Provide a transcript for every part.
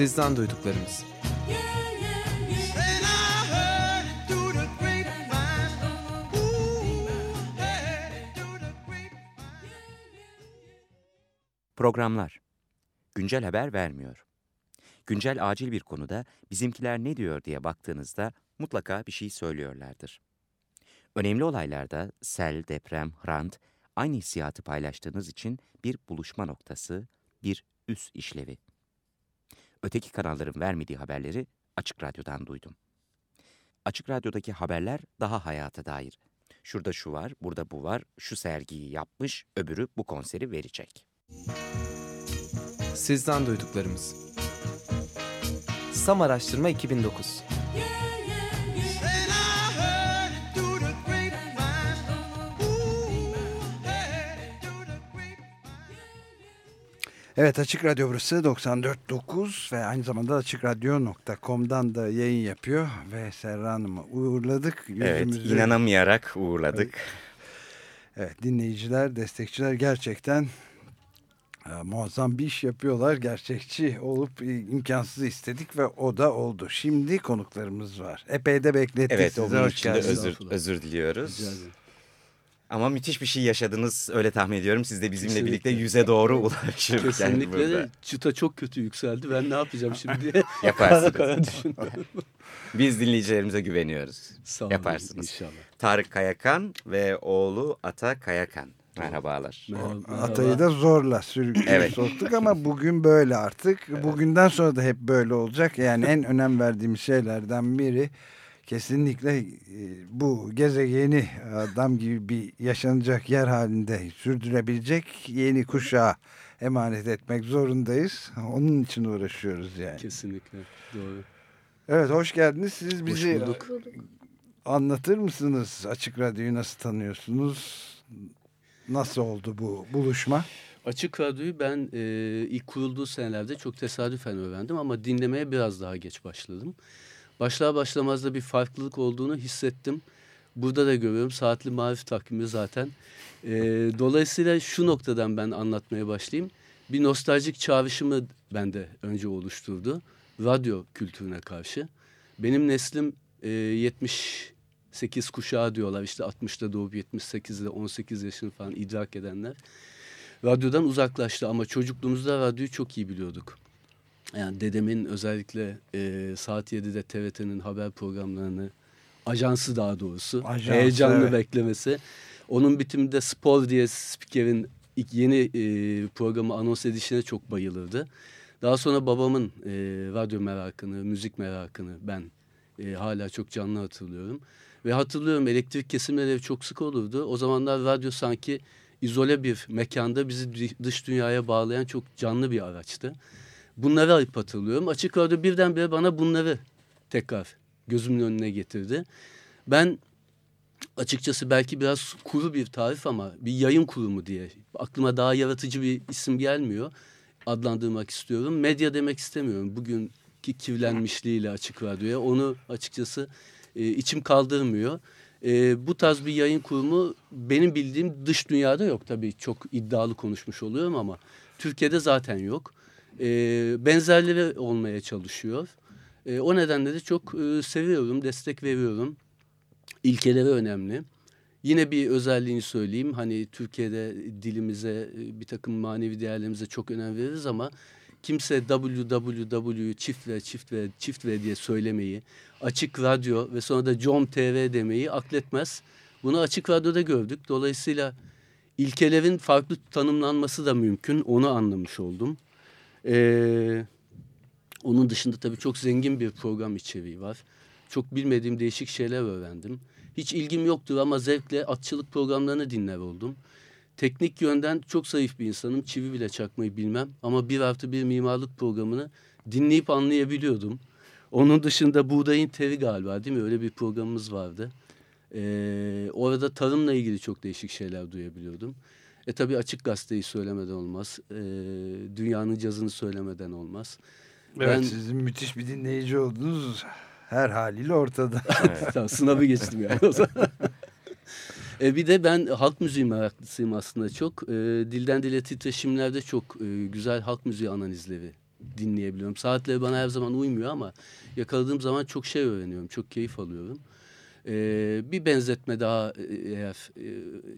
Sizden duyduklarımız. Programlar Güncel haber vermiyor. Güncel acil bir konuda bizimkiler ne diyor diye baktığınızda mutlaka bir şey söylüyorlardır. Önemli olaylarda sel, deprem, rant, aynı hissiyatı paylaştığınız için bir buluşma noktası, bir üst işlevi. Öteki kanalların vermediği haberleri Açık Radyo'dan duydum. Açık Radyo'daki haberler daha hayata dair. Şurada şu var, burada bu var, şu sergiyi yapmış, öbürü bu konseri verecek. Sizden duyduklarımız. Sam Araştırma 2009 Evet Açık Radyo burası 94.9 ve aynı zamanda açıkradyo.com'dan da yayın yapıyor ve Serra Hanım'ı uğurladık. Evet inanamayarak uğurladık. Evet, dinleyiciler, destekçiler gerçekten e, muazzam bir iş yapıyorlar. Gerçekçi olup e, imkansızı istedik ve o da oldu. Şimdi konuklarımız var. Epey de beklettik evet, onun için de özür, özür diliyoruz. Ama müthiş bir şey yaşadınız öyle tahmin ediyorum. Siz de bizimle Kesinlikle. birlikte yüze doğru ulaşırken Kesinlikle burada. çıta çok kötü yükseldi. Ben ne yapacağım şimdi Yaparsınız. Biz dinleyicilerimize güveniyoruz. Sağ olun, Yaparsınız. inşallah. Tarık Kayakan ve oğlu Ata Kayakan. Merhabalar. Merhaba. Atayı da zorla sürükleyip evet. soktuk ama bugün böyle artık. Evet. Bugünden sonra da hep böyle olacak. Yani en önem verdiğim şeylerden biri kesinlikle e, bu gezegeni adam gibi bir yaşanacak yer halinde sürdürebilecek yeni kuşağa emanet etmek zorundayız. Onun için uğraşıyoruz yani. Kesinlikle doğru. Evet hoş geldiniz. Siz bizi hoş bulduk. anlatır mısınız? Açık Radyo'yu nasıl tanıyorsunuz? Nasıl oldu bu buluşma? Açık Radyo'yu ben e, ilk kurulduğu senelerde çok tesadüfen öğrendim ama dinlemeye biraz daha geç başladım. Başlar başlamaz da bir farklılık olduğunu hissettim. Burada da görüyorum saatli marif takvimi zaten. E, dolayısıyla şu noktadan ben anlatmaya başlayayım. Bir nostaljik çağrışımı bende önce oluşturdu. Radyo kültürüne karşı. Benim neslim e, 78 kuşağı diyorlar. İşte 60'da doğup 78'de 18 yaşını falan idrak edenler. Radyodan uzaklaştı ama çocukluğumuzda radyoyu çok iyi biliyorduk. Yani dedemin özellikle e, saat 7'de TRT'nin haber programlarını ajansı daha doğrusu Ajans, heyecanlı evet. beklemesi. Onun bitiminde spor diye spikerin ilk yeni e, programı anons edişine çok bayılırdı. Daha sonra babamın e, radyo merakını, müzik merakını ben e, hala çok canlı hatırlıyorum. Ve hatırlıyorum elektrik kesimleri çok sık olurdu. O zamanlar radyo sanki izole bir mekanda bizi dış dünyaya bağlayan çok canlı bir araçtı. Bunları alıp hatırlıyorum. Açık Radyo birdenbire bana bunları tekrar gözümün önüne getirdi. Ben açıkçası belki biraz kuru bir tarif ama bir yayın kurumu diye aklıma daha yaratıcı bir isim gelmiyor. Adlandırmak istiyorum. Medya demek istemiyorum. Bugünkü kirlenmişliğiyle açık radyoya onu açıkçası e, içim kaldırmıyor. E, bu tarz bir yayın kurumu benim bildiğim dış dünyada yok tabii çok iddialı konuşmuş oluyorum ama Türkiye'de zaten yok e, benzerleri olmaya çalışıyor. E, o nedenle de çok e, seviyorum, destek veriyorum. İlkeleri önemli. Yine bir özelliğini söyleyeyim. Hani Türkiye'de dilimize, bir takım manevi değerlerimize çok önem veririz ama kimse www çift ve çift ve çift ve diye söylemeyi, açık radyo ve sonra da com tv demeyi akletmez. Bunu açık radyoda gördük. Dolayısıyla ilkelerin farklı tanımlanması da mümkün. Onu anlamış oldum. Ee, onun dışında tabii çok zengin bir program içeriği var. Çok bilmediğim değişik şeyler öğrendim. Hiç ilgim yoktu ama zevkle atçılık programlarını dinler oldum. Teknik yönden çok zayıf bir insanım. Çivi bile çakmayı bilmem. Ama bir artı bir mimarlık programını dinleyip anlayabiliyordum. Onun dışında Buğdayın Teri galiba değil mi? Öyle bir programımız vardı. Ee, orada tarımla ilgili çok değişik şeyler duyabiliyordum. E tabii açık gazeteyi söylemeden olmaz. E, dünyanın cazını söylemeden olmaz. Evet ben, sizin müthiş bir dinleyici oldunuz her haliyle ortada. Tamam, sınavı geçtim yani o zaman. e, bir de ben halk müziği meraklısıyım aslında çok. E, dilden dile titreşimlerde çok e, güzel halk müziği analizleri dinleyebiliyorum. Saatleri bana her zaman uymuyor ama yakaladığım zaman çok şey öğreniyorum. Çok keyif alıyorum. Ee, bir benzetme daha e, eğer e,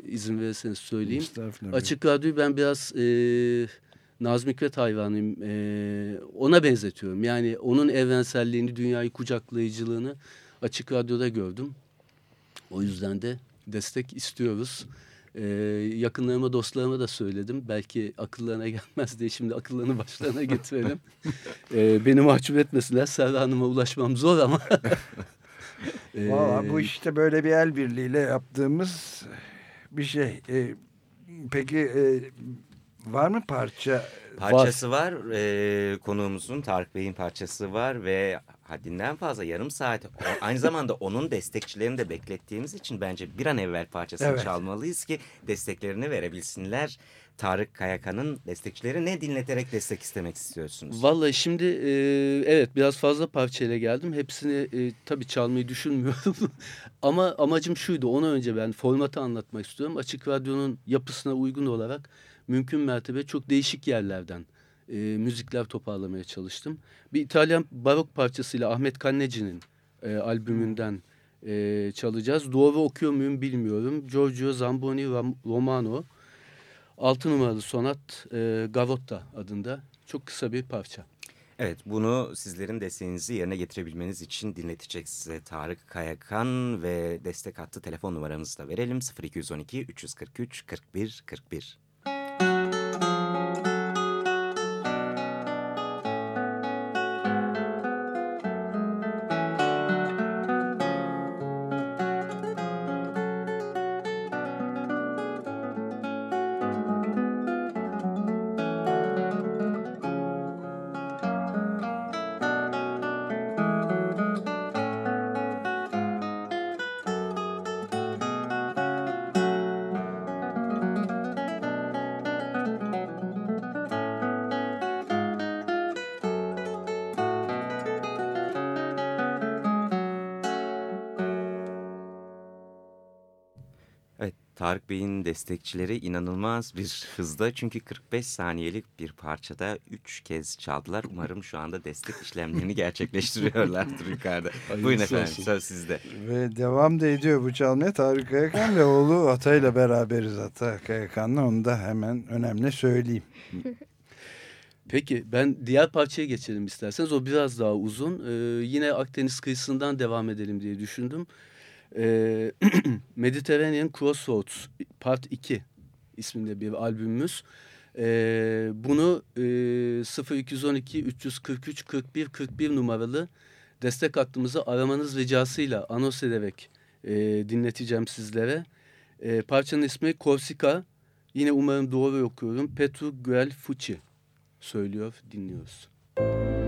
izin verirseniz söyleyeyim. Açık Radyo'yu ben biraz e, Nazım Hikmet hayranıyım. E, ona benzetiyorum. Yani onun evrenselliğini, dünyayı kucaklayıcılığını Açık Radyo'da gördüm. O yüzden de destek istiyoruz. Ee, yakınlarıma, dostlarıma da söyledim. Belki akıllarına gelmez diye şimdi akıllarını başlarına getirelim. ee, beni mahcup etmesinler. Serra Hanım'a ulaşmam zor ama. ee, Valla bu işte böyle bir el birliğiyle yaptığımız bir şey. Ee, peki e, var mı parça? Parçası var. var. Ee, konuğumuzun Tarık Bey'in parçası var ve haddinden fazla yarım saat. Aynı zamanda onun destekçilerini de beklettiğimiz için bence bir an evvel parçasını evet. çalmalıyız ki desteklerini verebilsinler. Tarık Kayakan'ın destekçileri ne dinleterek destek istemek istiyorsunuz? Vallahi şimdi e, evet biraz fazla parçayla geldim. Hepsini e, tabii çalmayı düşünmüyorum. Ama amacım şuydu. Onu önce ben formatı anlatmak istiyorum. Açık Radyo'nun yapısına uygun olarak mümkün mertebe çok değişik yerlerden e, müzikler toparlamaya çalıştım. Bir İtalyan barok parçasıyla Ahmet Kanneci'nin e, albümünden e, çalacağız. Doğru okuyor muyum bilmiyorum. Giorgio Zamboni Romano. Altı numaralı sonat e, Gavotta adında. Çok kısa bir parça. Evet bunu sizlerin desteğinizi yerine getirebilmeniz için dinletecek size Tarık Kayakan ve destek hattı telefon numaramızı da verelim 0212 343 41 41. Destekçileri inanılmaz bir hızda çünkü 45 saniyelik bir parçada 3 kez çaldılar. Umarım şu anda destek işlemlerini gerçekleştiriyorlardır yukarıda. Hayırlısı Buyurun efendim olsun. söz sizde. Ve devam da ediyor bu çalmaya Tarık Kayakan ve oğlu Atay'la beraberiz Ata Kayakan'la onu da hemen önemli söyleyeyim. Peki ben diğer parçaya geçelim isterseniz. O biraz daha uzun. Ee, yine Akdeniz kıyısından devam edelim diye düşündüm. E, Mediterranean Crossroads Part 2 isminde bir albümümüz. E, bunu e, 0212 343 41 41 numaralı destek hattımızı aramanız ricasıyla anons ederek e, dinleteceğim sizlere. E, parçanın ismi Korsika. Yine umarım doğru okuyorum. Petru Guel Fucci söylüyor, dinliyoruz. Müzik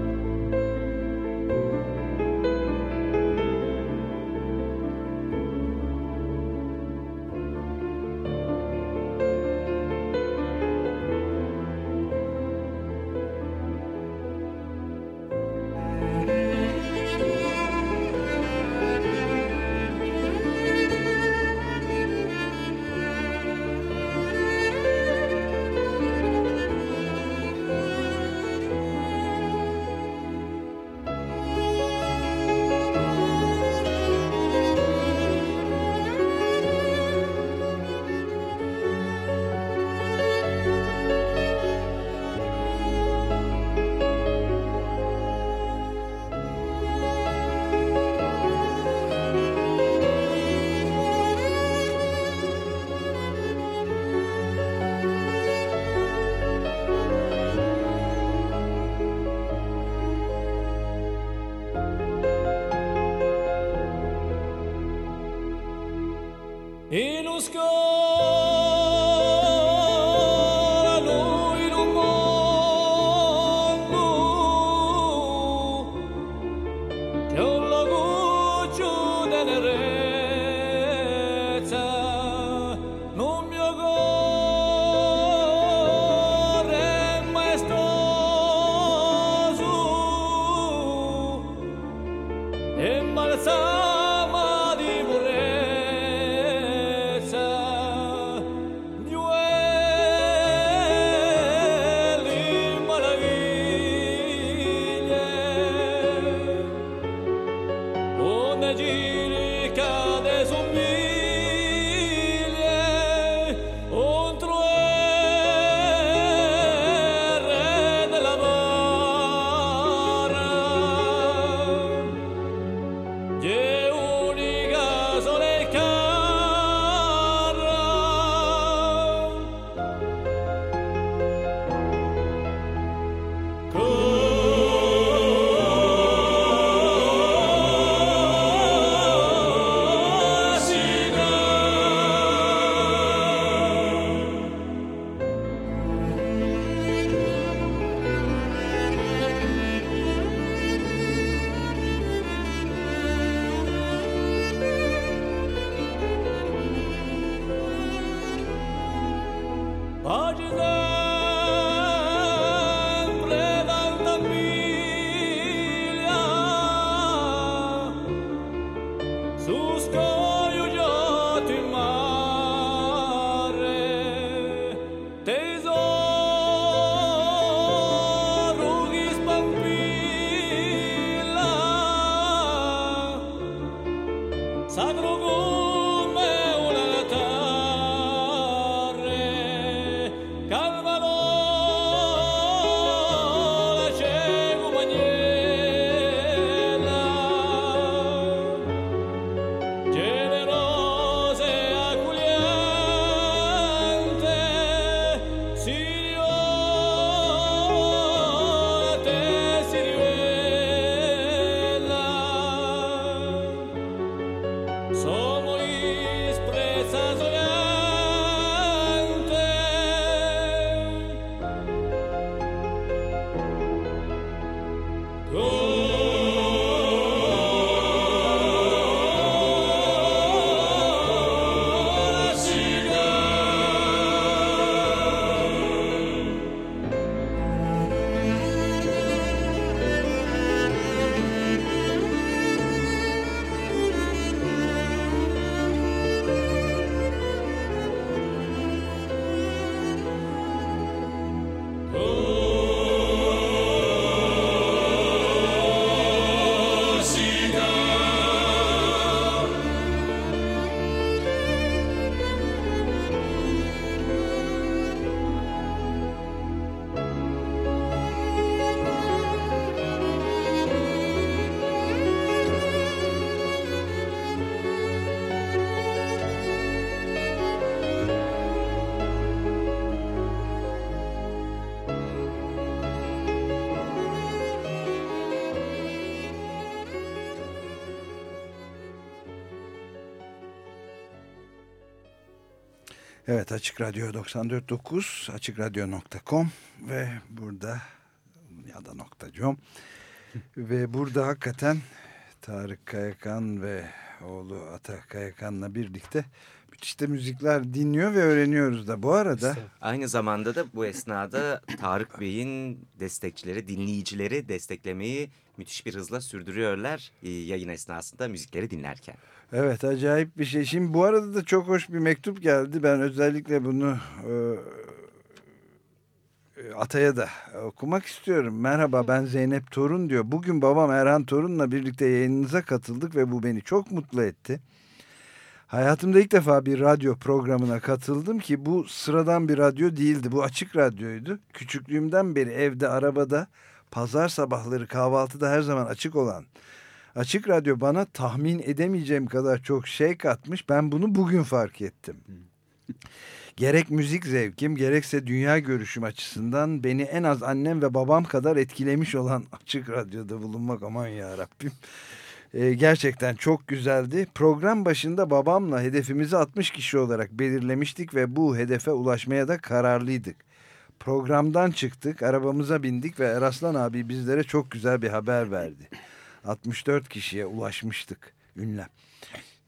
Evet Açık Radyo 94.9 AçıkRadyo.com ve burada ya da nokta.com ve burada hakikaten Tarık Kayakan ve oğlu Ata Kayakan'la birlikte müthiş de müzikler dinliyor ve öğreniyoruz da. Bu arada Aynı zamanda da bu esnada Tarık Bey'in destekçileri, dinleyicileri desteklemeyi müthiş bir hızla sürdürüyorlar e, yayın esnasında müzikleri dinlerken. Evet acayip bir şey. Şimdi bu arada da çok hoş bir mektup geldi. Ben özellikle bunu e, Atay'a da okumak istiyorum. Merhaba ben Zeynep Torun diyor. Bugün babam Erhan Torun'la birlikte yayınınıza katıldık ve bu beni çok mutlu etti. Hayatımda ilk defa bir radyo programına katıldım ki bu sıradan bir radyo değildi. Bu açık radyoydu. Küçüklüğümden beri evde, arabada, pazar sabahları kahvaltıda her zaman açık olan Açık Radyo bana tahmin edemeyeceğim kadar çok şey katmış. Ben bunu bugün fark ettim. Gerek müzik zevkim gerekse dünya görüşüm açısından beni en az annem ve babam kadar etkilemiş olan Açık Radyo'da bulunmak aman ya Rabbim. Ee, gerçekten çok güzeldi. Program başında babamla hedefimizi 60 kişi olarak belirlemiştik ve bu hedefe ulaşmaya da kararlıydık. Programdan çıktık, arabamıza bindik ve Eraslan abi bizlere çok güzel bir haber verdi. 64 kişiye ulaşmıştık ünlem.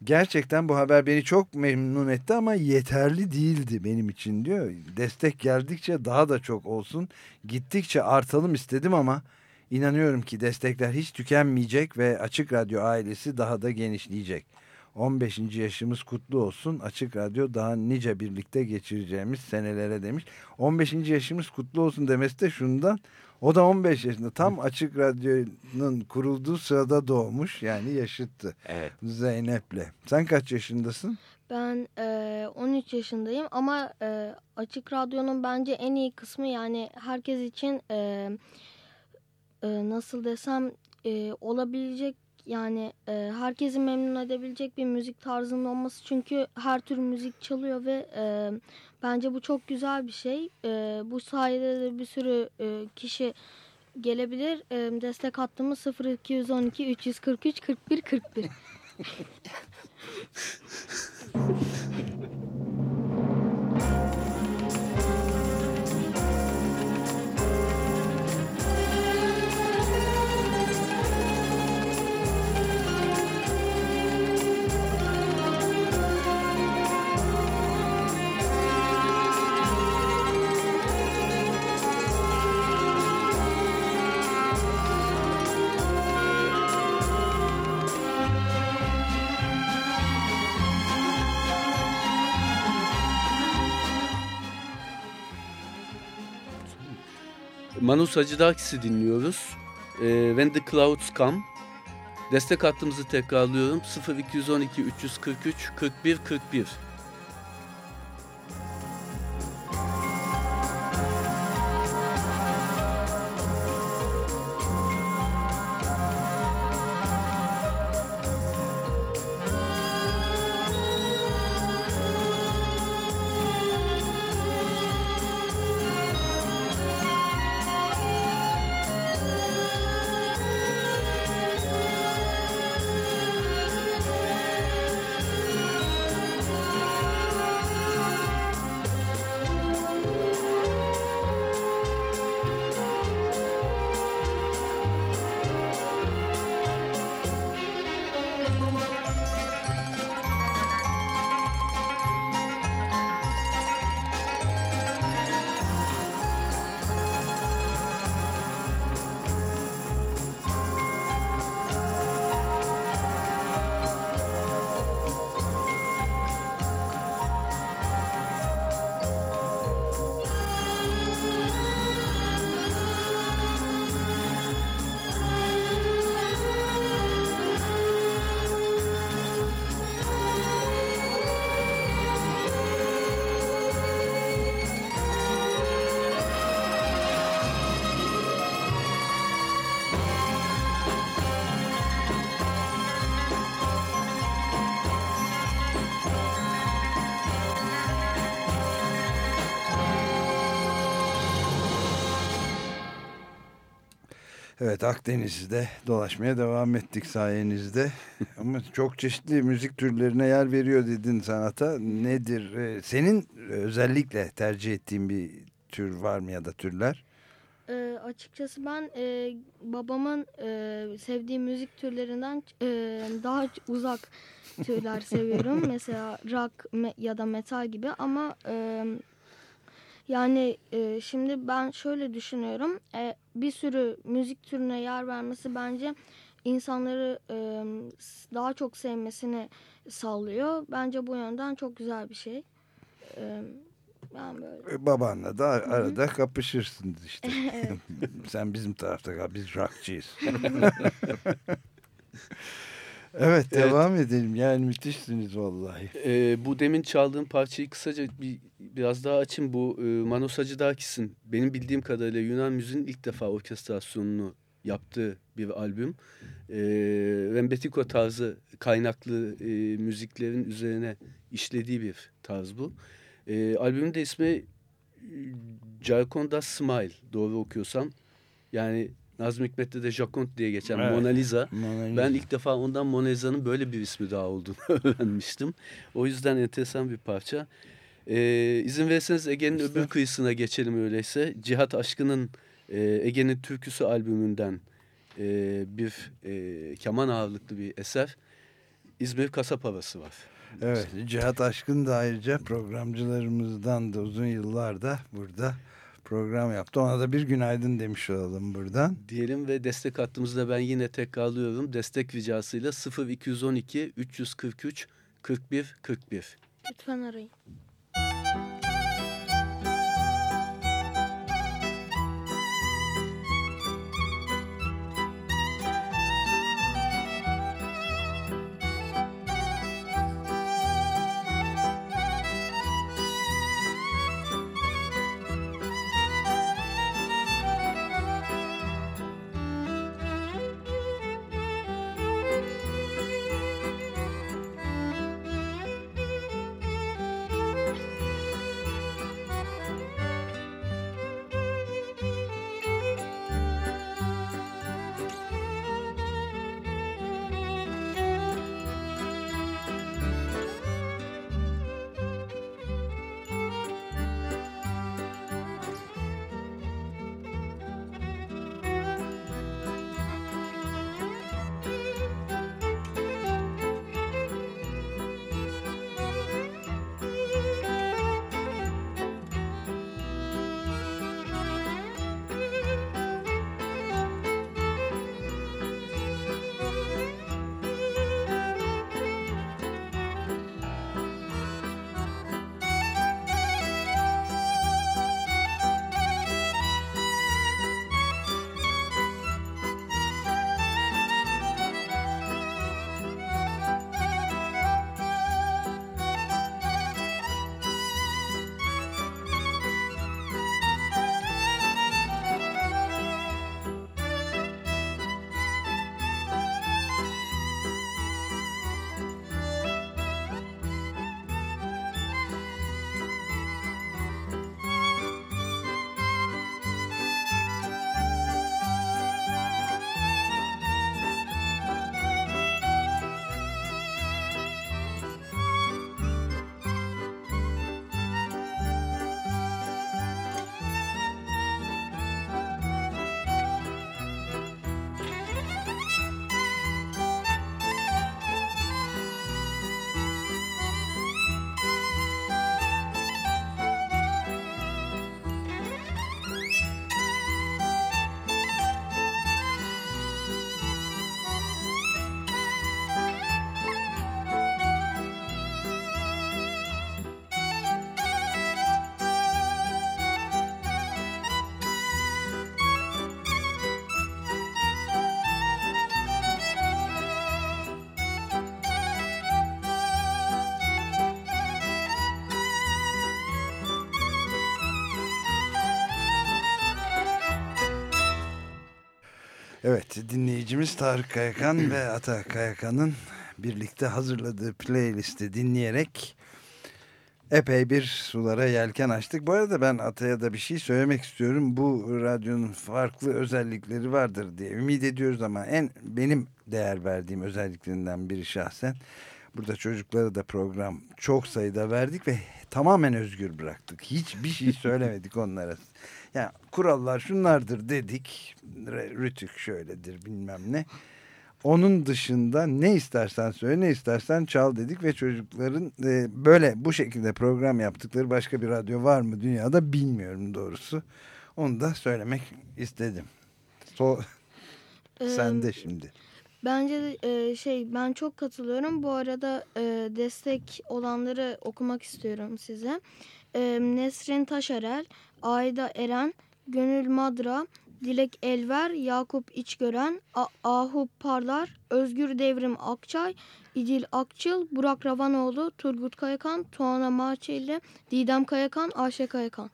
Gerçekten bu haber beni çok memnun etti ama yeterli değildi benim için diyor. Destek geldikçe daha da çok olsun. Gittikçe artalım istedim ama inanıyorum ki destekler hiç tükenmeyecek ve Açık Radyo ailesi daha da genişleyecek. 15. yaşımız kutlu olsun. Açık Radyo daha nice birlikte geçireceğimiz senelere demiş. 15. yaşımız kutlu olsun demesi de şundan o da 15 yaşında. Tam Açık Radyo'nun kurulduğu sırada doğmuş. Yani yaşıttı. Evet. Zeynep'le. Sen kaç yaşındasın? Ben e, 13 yaşındayım ama e, Açık Radyo'nun bence en iyi kısmı yani herkes için e, e, nasıl desem e, olabilecek yani e, herkesi memnun edebilecek bir müzik tarzının olması çünkü her tür müzik çalıyor ve e, bence bu çok güzel bir şey. E, bu sayede de bir sürü e, kişi gelebilir. E, destek hattımız 0212 343 41 41. Manus Hacıdakis'i dinliyoruz. E, When the Clouds Come. Destek hattımızı tekrarlıyorum. 0212 343 41 41. Evet Akdeniz'de dolaşmaya devam ettik sayenizde. Ama çok çeşitli müzik türlerine yer veriyor dedin sanata. Nedir? Ee, Senin özellikle tercih ettiğin bir tür var mı ya da türler? E, açıkçası ben e, babamın e, sevdiği müzik türlerinden e, daha uzak türler seviyorum. Mesela rock me, ya da metal gibi ama e, yani e, şimdi ben şöyle düşünüyorum. E, bir sürü müzik türüne yer vermesi bence insanları e, daha çok sevmesini sağlıyor. Bence bu yönden çok güzel bir şey. E, ben böyle. E, Babanla da arada kapışırsınız işte. Sen bizim tarafta kal, biz rockçıyız. evet, devam edelim. Yani müthişsiniz vallahi. E, bu demin çaldığım parçayı kısaca bir biraz daha açayım. Bu e, Manos Hacıdakis'in benim bildiğim kadarıyla Yunan müziğin ilk defa orkestrasyonunu yaptığı bir albüm. E, Rembetiko tarzı kaynaklı e, müziklerin üzerine işlediği bir tarz bu. E, albümün de ismi Jarkonda Smile doğru okuyorsam. Yani Nazım Hikmet'te de Jacont diye geçen Evet. Mona Lisa. Mona Lisa. Ben ilk defa ondan Mona Lisa'nın böyle bir ismi daha olduğunu öğrenmiştim. O yüzden enteresan bir parça. Ee, izin verirseniz Ege'nin öbür kıyısına geçelim öyleyse. Cihat Aşkı'nın e, Ege'nin Türküsü albümünden e, bir e, keman ağırlıklı bir eser. İzmir Kasap Havası var. Evet, Cihat Aşkın da ayrıca programcılarımızdan da uzun yıllarda burada program yaptı. Ona da bir günaydın demiş olalım buradan. Diyelim ve destek hattımızda ben yine tekrarlıyorum. Destek ricasıyla 0212 343 41 41. Lütfen arayın. Evet dinleyicimiz Tarık Kayakan ve Ata Kayakan'ın birlikte hazırladığı playlisti dinleyerek epey bir sulara yelken açtık. Bu arada ben Ata'ya da bir şey söylemek istiyorum. Bu radyonun farklı özellikleri vardır diye ümit ediyoruz ama en benim değer verdiğim özelliklerinden biri şahsen. Burada çocuklara da program çok sayıda verdik ve tamamen özgür bıraktık. Hiçbir şey söylemedik onlara. Yani kurallar şunlardır dedik. Rütük şöyledir bilmem ne. Onun dışında ne istersen söyle ne istersen çal dedik ve çocukların e, böyle bu şekilde program yaptıkları başka bir radyo var mı dünyada bilmiyorum doğrusu. Onu da söylemek istedim. So Sen de şimdi. Bence de, e, şey ben çok katılıyorum. Bu arada e, destek olanları okumak istiyorum size. E, Nesrin Taşarel, Ayda Eren, Gönül Madra, Dilek Elver, Yakup İçgören, A Ahup Parlar, Özgür Devrim Akçay, İdil Akçıl, Burak Ravanoğlu, Turgut Kayakan, Tuana Maçeli, Didem Kayakan, Ayşe Kayakan.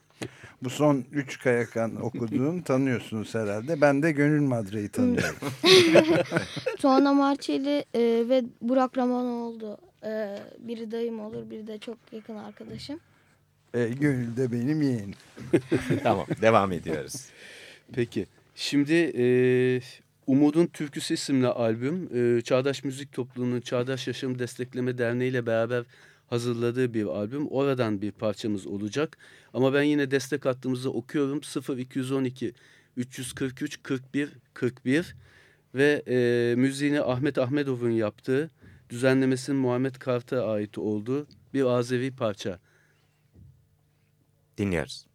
Bu son üç kayakan okuduğun tanıyorsunuz herhalde. Ben de Gönül Madre'yi tanıyorum. Tuana Marçeli e, ve Burak Ramanoğlu. E, biri dayım olur, biri de çok yakın arkadaşım. E, Gönül de benim yeğenim. tamam devam ediyoruz. Peki şimdi e, Umud'un Türküsü isimli albüm e, Çağdaş Müzik Topluluğu'nun Çağdaş Yaşam Destekleme Derneği ile beraber hazırladığı bir albüm. Oradan bir parçamız olacak. Ama ben yine destek hattımızı okuyorum. 0212 343 41 41 ve e, müziğini Ahmet Ahmedov'un yaptığı, düzenlemesinin Muhammed Kart'a ait olduğu bir Azevi parça. Dinliyoruz.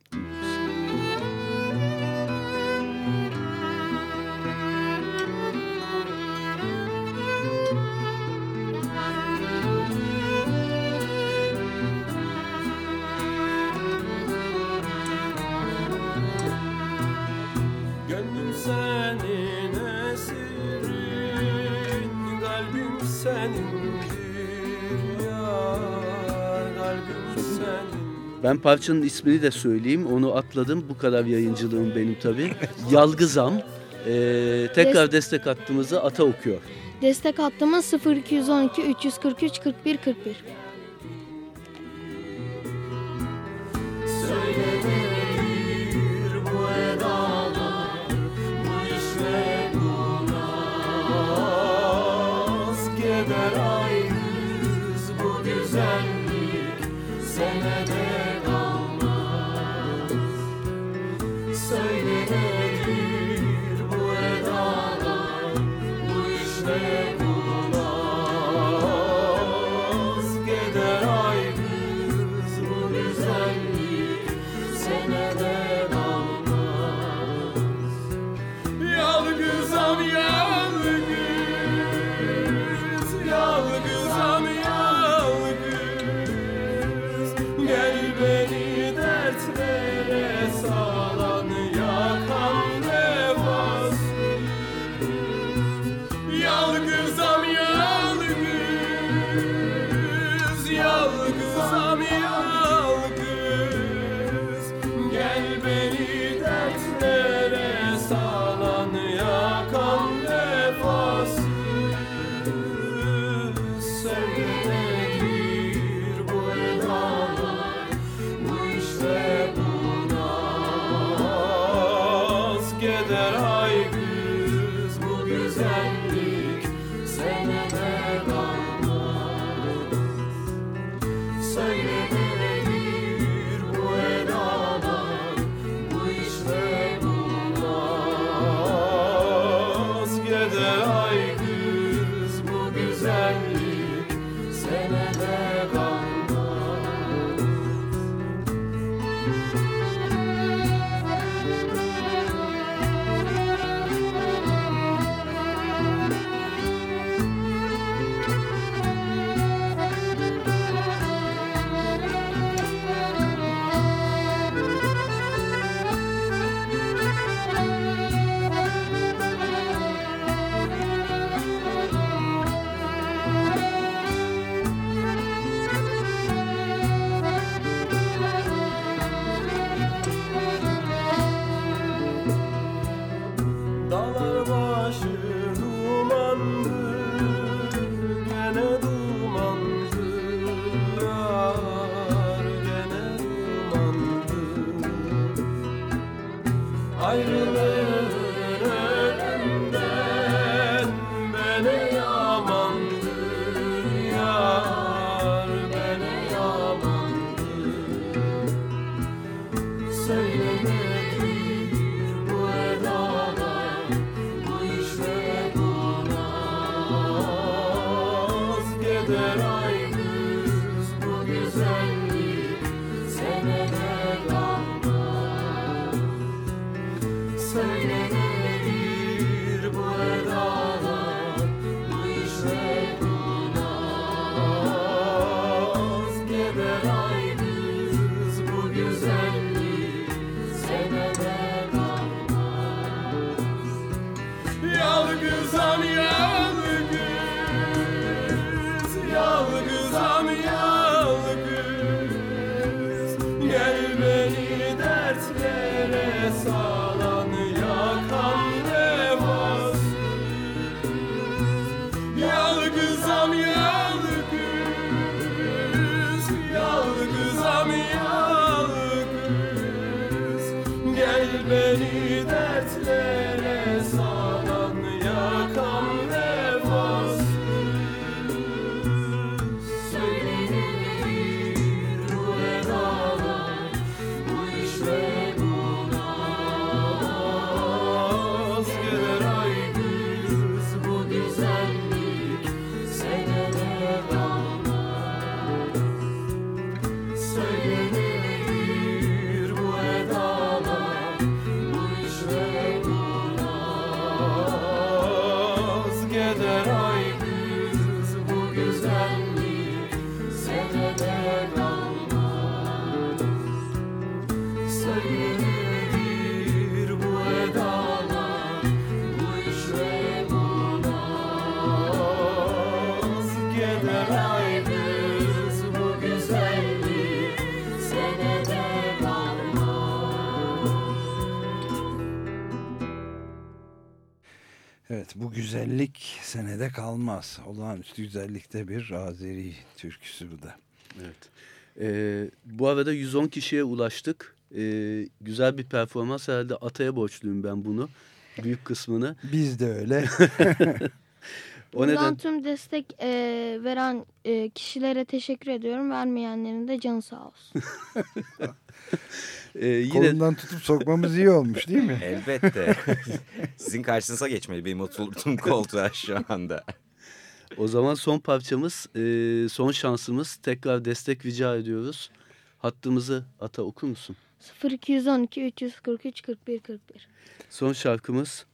Gönlüm senin esirin, kalbim senindir ya, kalbim senin. Ben parçanın ismini de söyleyeyim. Onu atladım. Bu kadar yayıncılığım benim tabii. Yalgızam. Ee, tekrar destek hattımızı Ata okuyor. Destek hattımız 0212 343 41 41. that I senede kalmaz. Olağanüstü güzellikte bir Azeri türküsü bu da. Evet. Ee, bu arada 110 kişiye ulaştık. Ee, güzel bir performans herhalde Atay'a borçluyum ben bunu. Büyük kısmını. Biz de öyle. O Buradan neden tüm destek e, veren e, kişilere teşekkür ediyorum. Vermeyenlerin de canı sağ olsun. e, yine Kolundan tutup sokmamız iyi olmuş değil mi? Elbette. Sizin karşınıza geçmeli benim oturduğum koltuğa şu anda. o zaman son parçamız, e, son şansımız. Tekrar destek rica ediyoruz. Hattımızı Ata okur musun? 0212 343 41 41. Son şarkımız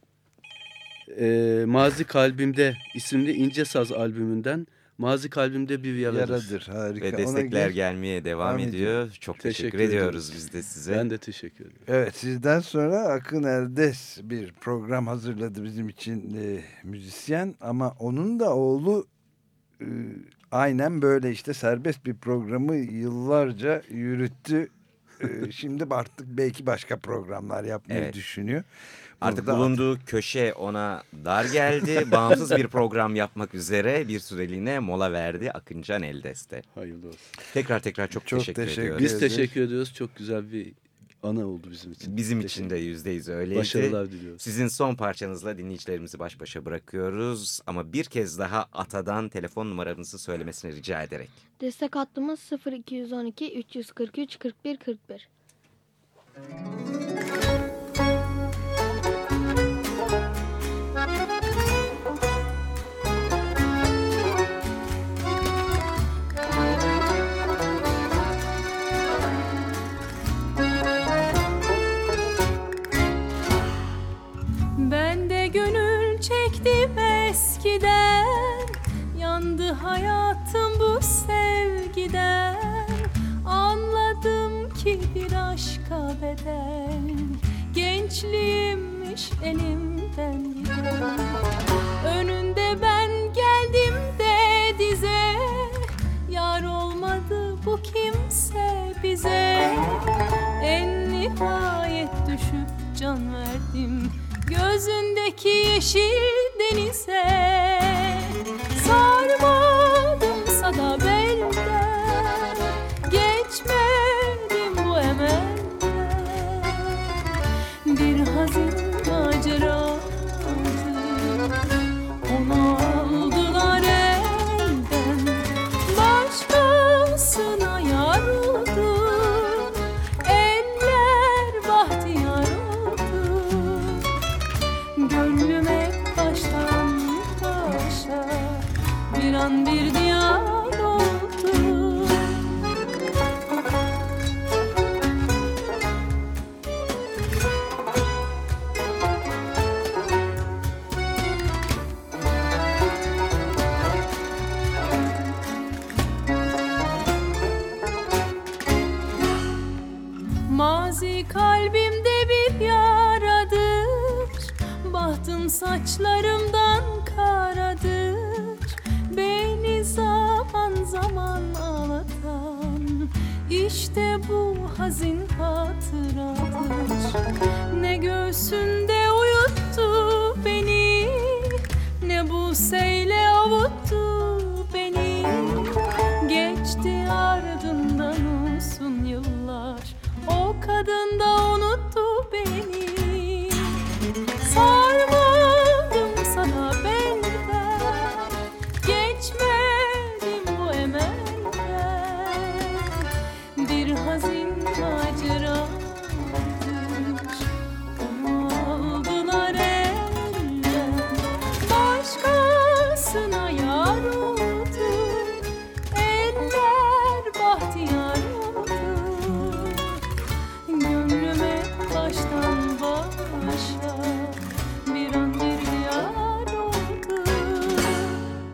e, Mazi Kalbimde isimli İnce Saz albümünden Mazi Kalbimde Bir Yaradır. Yaradır harika. Ve Ona destekler gel- gelmeye devam Devam ediyor. Çok teşekkür, Teşekkür ediyoruz biz de size. Ben de teşekkür ederim. Evet sizden sonra Akın Erdes bir program hazırladı bizim için e, müzisyen ama onun da oğlu e, aynen böyle işte serbest bir programı yıllarca yürüttü. E, şimdi artık belki başka programlar yapmayı Evet. düşünüyor. Artık bulunduğu köşe ona dar geldi. Bağımsız bir program yapmak üzere bir süreliğine mola verdi Akıncan Eldeste. Hayırlı olsun. Tekrar tekrar çok, Çok teşekkür, teşekkür ediyoruz. Biz teşekkür ediyoruz. Çok güzel bir ana oldu bizim için. Bizim Teşekkür için de yüzde yüz öyleydi. Başarılar diliyoruz. Sizin son parçanızla dinleyicilerimizi baş başa bırakıyoruz. Ama bir kez daha Ata'dan telefon numaranızı söylemesini rica ederek. Destek hattımız 0212 343 41 41. eskiden Yandı hayatım bu sevgiden. Anladım ki bir aşka bedel Gençliğimmiş elimden giden. Önünde ben geldim de dize Yar olmadı bu kimse bize. En nihayet düşüp can verdim Gözündeki yeşil denize Saçlarımdan karadır. Beni zaman zaman ağlatan İşte bu hazin hatıradır. Ne göğsünde uyuttu beni Ne bu seyle avuttu